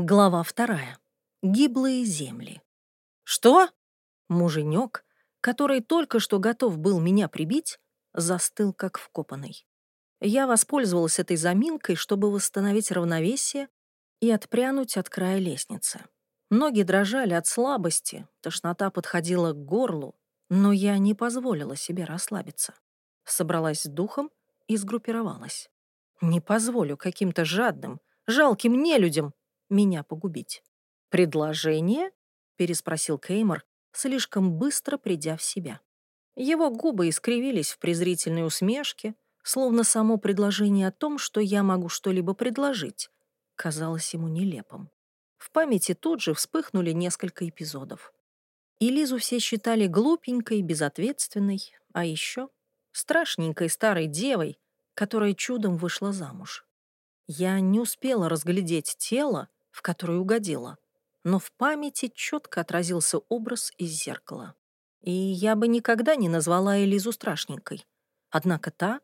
Глава вторая. Гиблые земли. Что? Муженек, который только что готов был меня прибить, застыл как вкопанный. Я воспользовалась этой заминкой, чтобы восстановить равновесие и отпрянуть от края лестницы. Ноги дрожали от слабости, тошнота подходила к горлу, но я не позволила себе расслабиться. Собралась с духом и сгруппировалась. Не позволю каким-то жадным, жалким нелюдям меня погубить. «Предложение?» — переспросил Кеймор, слишком быстро придя в себя. Его губы искривились в презрительной усмешке, словно само предложение о том, что я могу что-либо предложить, казалось ему нелепым. В памяти тут же вспыхнули несколько эпизодов. И Лизу все считали глупенькой, безответственной, а еще страшненькой старой девой, которая чудом вышла замуж. Я не успела разглядеть тело, в которое угодила, но в памяти четко отразился образ из зеркала. И я бы никогда не назвала Элизу страшненькой. Однако та,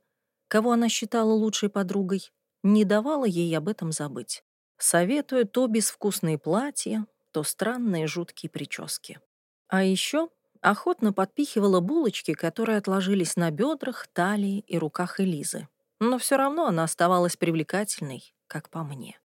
кого она считала лучшей подругой, не давала ей об этом забыть, советуя то безвкусные платья, то странные жуткие прически. А еще охотно подпихивала булочки, которые отложились на бедрах, талии и руках Элизы. Но все равно она оставалась привлекательной, как по мне.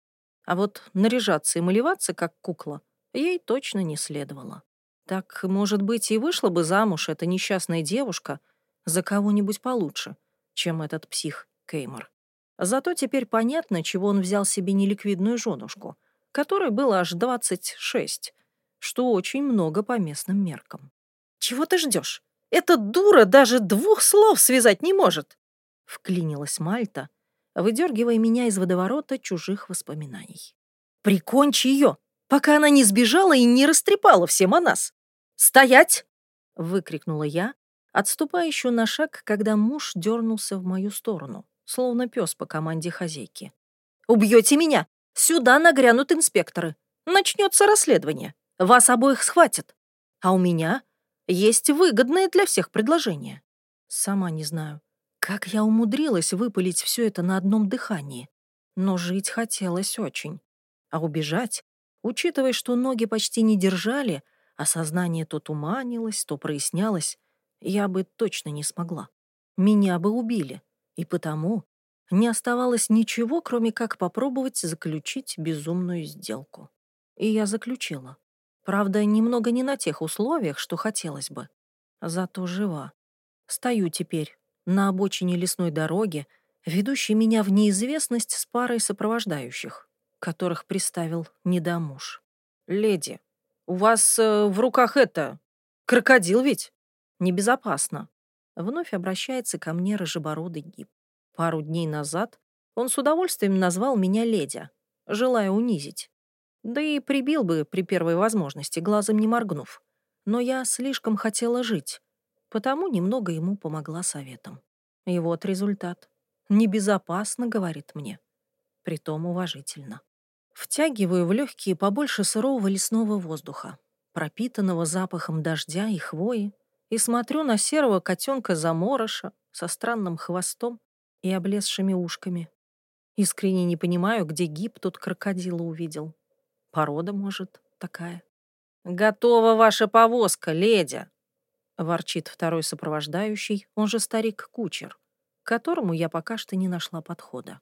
А вот наряжаться и малеваться, как кукла, ей точно не следовало. Так, может быть, и вышла бы замуж эта несчастная девушка за кого-нибудь получше, чем этот псих Кеймор. Зато теперь понятно, чего он взял себе неликвидную женушку, которой было аж 26, что очень много по местным меркам. «Чего ты ждешь? Эта дура даже двух слов связать не может!» Вклинилась Мальта, выдергивая меня из водоворота чужих воспоминаний. «Прикончи ее, пока она не сбежала и не растрепала всем о нас! Стоять!» — выкрикнула я, отступая еще на шаг, когда муж дернулся в мою сторону, словно пес по команде хозяйки. «Убьете меня! Сюда нагрянут инспекторы! Начнется расследование! Вас обоих схватят! А у меня есть выгодное для всех предложение. Сама не знаю, как я умудрилась выпалить все это на одном дыхании. Но жить хотелось очень. А убежать, учитывая, что ноги почти не держали, а сознание то туманилось, то прояснялось, я бы точно не смогла. Меня бы убили. И потому не оставалось ничего, кроме как попробовать заключить безумную сделку. И я заключила. Правда, немного не на тех условиях, что хотелось бы. Зато жива. Стою теперь на обочине лесной дороги, ведущей меня в неизвестность с парой сопровождающих, которых приставил недомуж. «Леди, у вас э, в руках это... крокодил ведь? Небезопасно». Вновь обращается ко мне рыжебородый гиб. Пару дней назад он с удовольствием назвал меня леди, желая унизить. Да и прибил бы при первой возможности, глазом не моргнув. Но я слишком хотела жить, потому немного ему помогла советом. И вот результат. «Небезопасно», — говорит мне. Притом уважительно. Втягиваю в легкие побольше сырого лесного воздуха, пропитанного запахом дождя и хвои, и смотрю на серого котенка-заморыша со странным хвостом и облезшими ушками. Искренне не понимаю, где гиб тут крокодила увидел. Порода, может, такая. «Готова ваша повозка, леди!» — ворчит второй сопровождающий, он же старик-кучер, к которому я пока что не нашла подхода.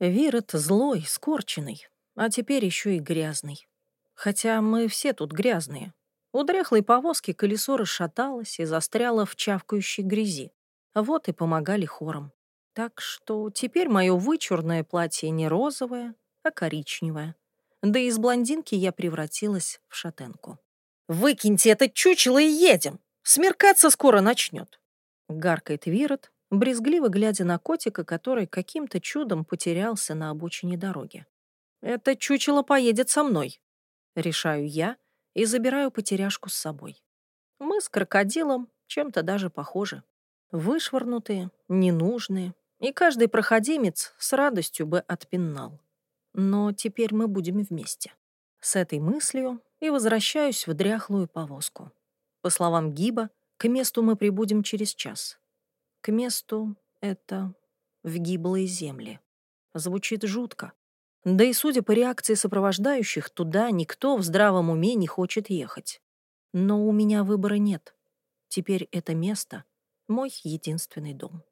Вирот злой, скорченный, а теперь еще и грязный. Хотя мы все тут грязные. У дряхлой повозки колесо расшаталось и застряло в чавкающей грязи. Вот и помогали хором. Так что теперь мое вычурное платье не розовое, а коричневое. Да и из блондинки я превратилась в шатенку. «Выкиньте это чучело и едем!» Смеркаться скоро начнет. Гаркает Вирот, брезгливо глядя на котика, который каким-то чудом потерялся на обочине дороги. «Это чучело поедет со мной», — решаю я и забираю потеряшку с собой. Мы с крокодилом чем-то даже похожи. Вышвырнутые, ненужные, и каждый проходимец с радостью бы отпинал. Но теперь мы будем вместе. С этой мыслью и возвращаюсь в дряхлую повозку. По словам Гиба, к месту мы прибудем через час. К месту это в гиблые земли. Звучит жутко. Да и судя по реакции сопровождающих, туда никто в здравом уме не хочет ехать. Но у меня выбора нет. Теперь это место — мой единственный дом.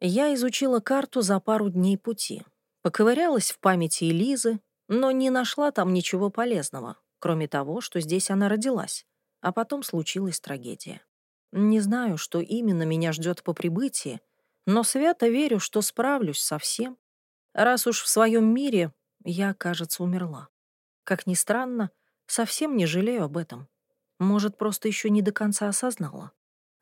Я изучила карту за пару дней пути. Поковырялась в памяти Элизы, но не нашла там ничего полезного, кроме того, что здесь она родилась, а потом случилась трагедия. Не знаю, что именно меня ждет по прибытии, но свято верю, что справлюсь со всем, раз уж в своем мире я, кажется, умерла. Как ни странно, совсем не жалею об этом. Может, просто еще не до конца осознала.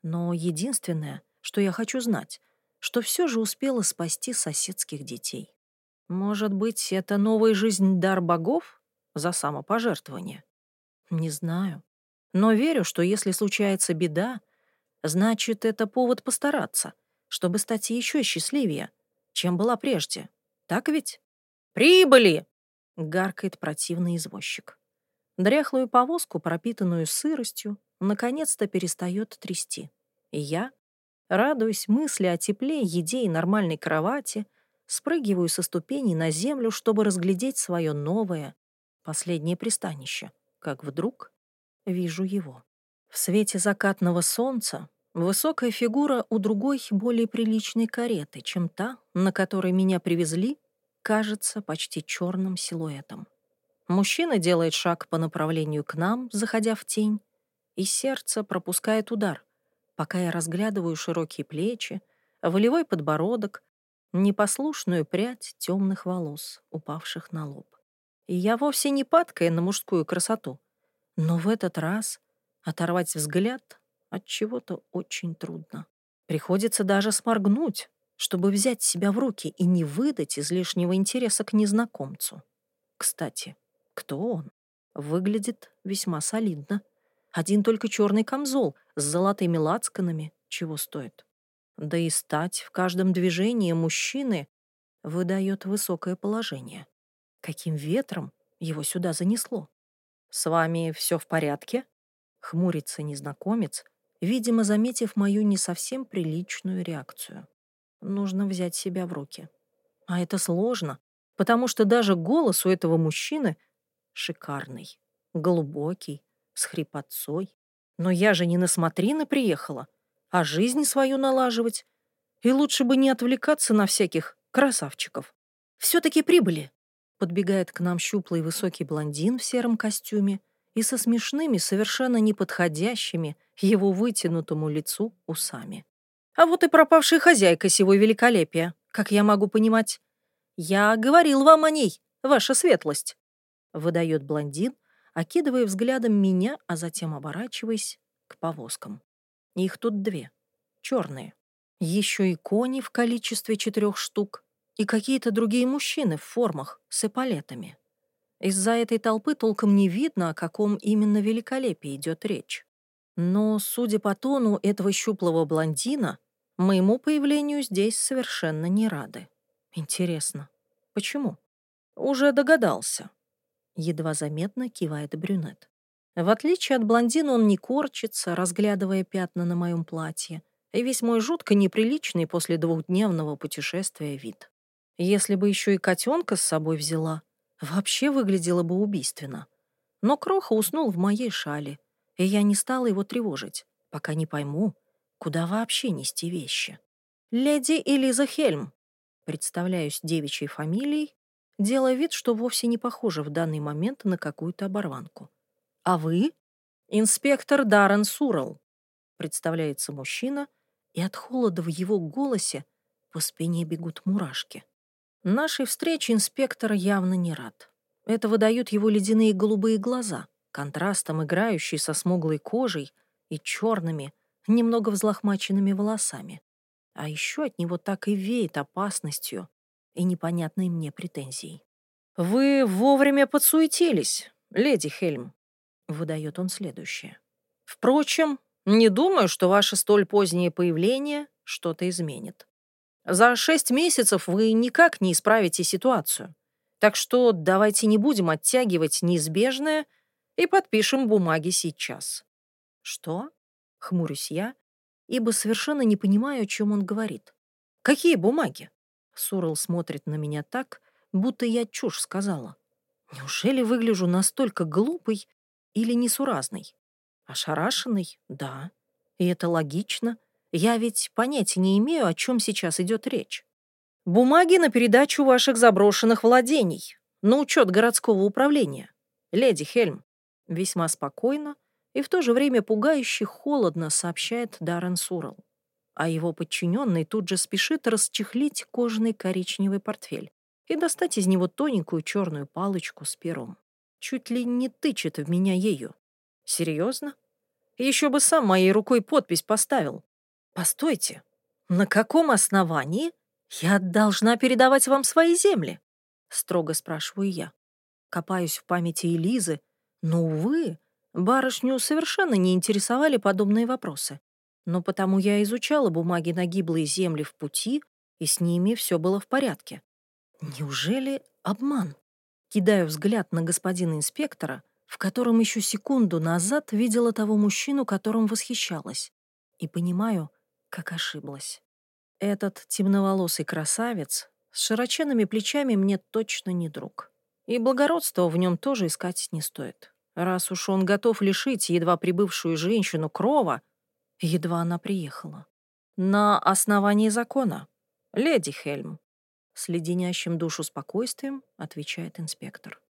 Но единственное, что я хочу знать, что все же успела спасти соседских детей. Может быть, это новая жизнь дар богов за самопожертвование? Не знаю. Но верю, что если случается беда, значит, это повод постараться, чтобы стать еще счастливее, чем была прежде. Так ведь? «Прибыли!» — гаркает противный извозчик. Дряхлую повозку, пропитанную сыростью, наконец-то перестает трясти. И я, радуясь мысли о тепле, еде и нормальной кровати, спрыгиваю со ступеней на землю, чтобы разглядеть свое новое, последнее пристанище, как вдруг вижу его. В свете закатного солнца высокая фигура у другой, более приличной кареты, чем та, на которой меня привезли, кажется почти черным силуэтом. Мужчина делает шаг по направлению к нам, заходя в тень, и сердце пропускает удар, пока я разглядываю широкие плечи, волевой подбородок, непослушную прядь темных волос, упавших на лоб. И я вовсе не падкая на мужскую красоту, но в этот раз оторвать взгляд от чего-то очень трудно. Приходится даже сморгнуть, чтобы взять себя в руки и не выдать излишнего интереса к незнакомцу. Кстати, кто он? Выглядит весьма солидно. Один только черный камзол с золотыми лацканами чего стоит. Да и стать в каждом движении мужчины выдает высокое положение. Каким ветром его сюда занесло? «С вами все в порядке?» — хмурится незнакомец, видимо, заметив мою не совсем приличную реакцию. Нужно взять себя в руки. А это сложно, потому что даже голос у этого мужчины шикарный, глубокий, с хрипотцой. Но я же не на смотрины приехала, а жизнь свою налаживать. И лучше бы не отвлекаться на всяких красавчиков. Все-таки прибыли. Подбегает к нам щуплый высокий блондин в сером костюме и со смешными, совершенно неподходящими его вытянутому лицу усами. А вот и пропавшая хозяйка сего великолепия, как я могу понимать. Я говорил вам о ней, ваша светлость. Выдает блондин, окидывая взглядом меня, а затем оборачиваясь к повозкам. Их тут две, черные. Еще и кони в количестве четырех штук и какие-то другие мужчины в формах с эполетами. Из-за этой толпы толком не видно, о каком именно великолепии идет речь. Но, судя по тону этого щуплого блондина, Моему появлению здесь совершенно не рады. Интересно, почему? Уже догадался. Едва заметно кивает брюнет. В отличие от блондина он не корчится, разглядывая пятна на моем платье, и весь мой жутко неприличный после двухдневного путешествия вид. Если бы еще и котенка с собой взяла, вообще выглядело бы убийственно. Но Кроха уснул в моей шале, и я не стала его тревожить, пока не пойму, Куда вообще нести вещи? Леди Элиза Хельм. Представляюсь девичьей фамилией, делая вид, что вовсе не похожа в данный момент на какую-то оборванку. А вы? Инспектор Даррен Сурал. Представляется мужчина, и от холода в его голосе по спине бегут мурашки. Нашей встрече инспектор явно не рад. Это выдают его ледяные голубые глаза, контрастом играющие со смуглой кожей и черными, немного взлохмаченными волосами. А еще от него так и веет опасностью и непонятной мне претензией. «Вы вовремя подсуетились, леди Хельм», — выдает он следующее. «Впрочем, не думаю, что ваше столь позднее появление что-то изменит. За шесть месяцев вы никак не исправите ситуацию. Так что давайте не будем оттягивать неизбежное и подпишем бумаги сейчас». «Что?» Хмурюсь я, ибо совершенно не понимаю, о чем он говорит. «Какие бумаги?» Сурл смотрит на меня так, будто я чушь сказала. Неужели выгляжу настолько глупой или несуразной? Ошарашенной? Да. И это логично. Я ведь понятия не имею, о чем сейчас идет речь. Бумаги на передачу ваших заброшенных владений, на учет городского управления. Леди Хельм. Весьма спокойно и в то же время пугающе холодно сообщает Даррен Сурл. А его подчиненный тут же спешит расчехлить кожаный коричневый портфель и достать из него тоненькую черную палочку с пером. Чуть ли не тычет в меня ею. Серьезно? Еще бы сам моей рукой подпись поставил. Постойте, на каком основании я должна передавать вам свои земли? Строго спрашиваю я. Копаюсь в памяти Элизы, но, увы, барышню совершенно не интересовали подобные вопросы. Но потому я изучала бумаги на гиблые земли в пути, и с ними все было в порядке. Неужели обман? Кидаю взгляд на господина инспектора, в котором еще секунду назад видела того мужчину, которым восхищалась, и понимаю, как ошиблась. Этот темноволосый красавец с широченными плечами мне точно не друг. И благородства в нем тоже искать не стоит. Раз уж он готов лишить едва прибывшую женщину крова, едва она приехала. На основании закона. Леди Хельм. С леденящим душу спокойствием отвечает инспектор.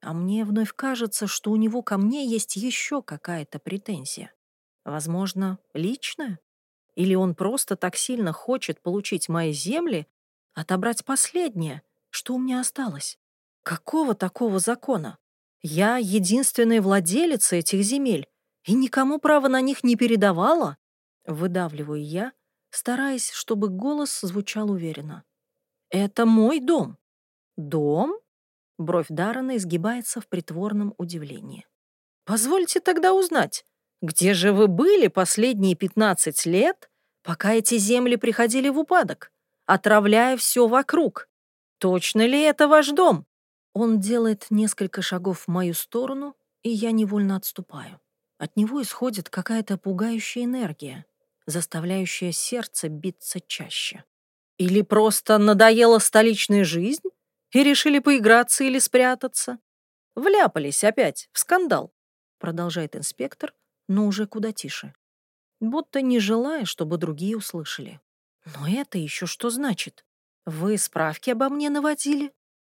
А мне вновь кажется, что у него ко мне есть еще какая-то претензия. Возможно, личная? Или он просто так сильно хочет получить мои земли, отобрать последнее, что у меня осталось? Какого такого закона? Я единственная владелица этих земель и никому права на них не передавала? Выдавливаю я, стараясь, чтобы голос звучал уверенно. Это мой дом. Дом? Бровь Даррена изгибается в притворном удивлении. Позвольте тогда узнать, где же вы были последние 15 лет, пока эти земли приходили в упадок, отравляя все вокруг? Точно ли это ваш дом? Он делает несколько шагов в мою сторону, и я невольно отступаю. От него исходит какая-то пугающая энергия, заставляющая сердце биться чаще. Или просто надоела столичная жизнь и решили поиграться или спрятаться? Вляпались опять в скандал, продолжает инспектор, но уже куда тише. Будто не желая, чтобы другие услышали. Но это еще что значит? Вы справки обо мне наводили?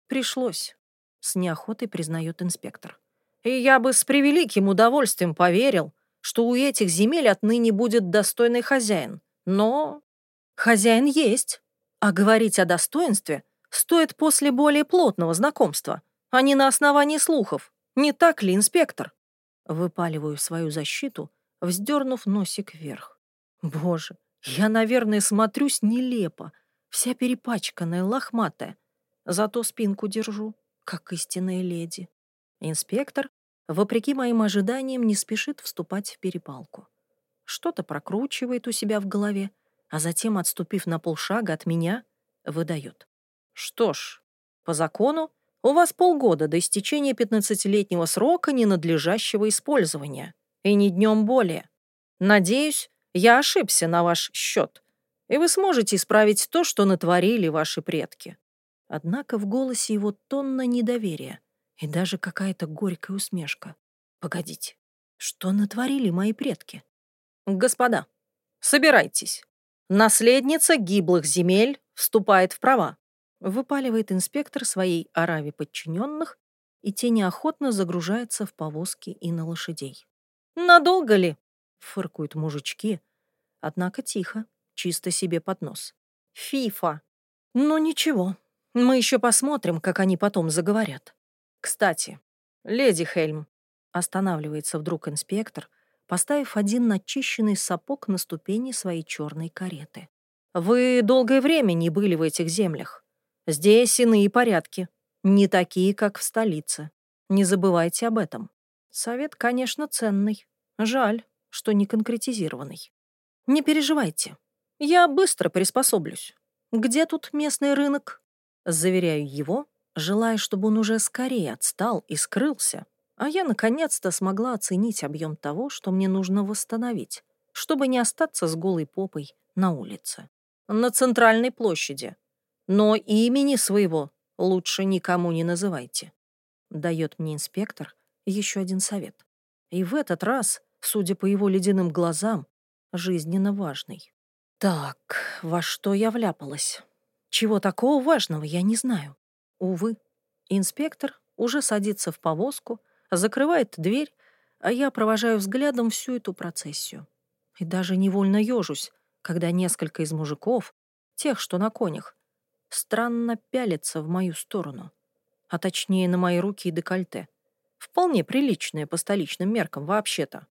Пришлось. С неохотой признает инспектор. И я бы с превеликим удовольствием поверил, что у этих земель отныне будет достойный хозяин. Но хозяин есть. А говорить о достоинстве стоит после более плотного знакомства, а не на основании слухов. Не так ли, инспектор? Выпаливаю свою защиту, вздернув носик вверх. Боже, я, наверное, смотрюсь нелепо, вся перепачканная, лохматая. Зато спинку держу, как истинная леди. Инспектор, вопреки моим ожиданиям, не спешит вступать в перепалку. Что-то прокручивает у себя в голове, а затем, отступив на полшага от меня, выдает. «Что ж, по закону у вас полгода до истечения 15-летнего срока ненадлежащего использования, и не днем более. Надеюсь, я ошибся на ваш счет, и вы сможете исправить то, что натворили ваши предки». Однако в голосе его тонна недоверия и даже какая-то горькая усмешка. «Погодите, что натворили мои предки?» «Господа, собирайтесь. Наследница гиблых земель вступает в права. Выпаливает инспектор своей ораве подчиненных, и те неохотно загружаются в повозки и на лошадей. «Надолго ли?» — фыркают мужички. Однако тихо, чисто себе под нос. «Фифа!» «Ну ничего, мы еще посмотрим, как они потом заговорят. Кстати, леди Хельм, останавливается вдруг инспектор, поставив один начищенный сапог на ступени своей черной кареты. «Вы долгое время не были в этих землях. Здесь иные порядки, не такие, как в столице. Не забывайте об этом. Совет, конечно, ценный. Жаль, что не конкретизированный. Не переживайте. Я быстро приспособлюсь. Где тут местный рынок?» Заверяю его, желая, чтобы он уже скорее отстал и скрылся, а я наконец-то смогла оценить объем того, что мне нужно восстановить, чтобы не остаться с голой попой на улице. На центральной площади. Но имени своего лучше никому не называйте. Дает мне инспектор еще один совет. И в этот раз, судя по его ледяным глазам, жизненно важный. Так, во что я вляпалась? Чего такого важного, я не знаю. Увы, инспектор уже садится в повозку, закрывает дверь, а я провожаю взглядом всю эту процессию. И даже невольно ежусь, когда несколько из мужиков, тех, что на конях, странно пялятся в мою сторону, а точнее на мои руки и декольте. Вполне приличные по столичным меркам вообще-то.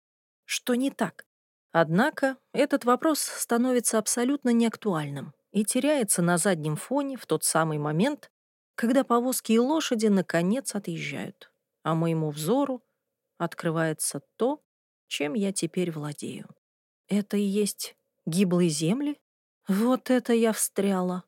Что не так? Однако этот вопрос становится абсолютно неактуальным и теряется на заднем фоне в тот самый момент, когда повозки и лошади наконец отъезжают, а моему взору открывается то, чем я теперь владею. Это и есть гиблые земли? Вот это я встряла.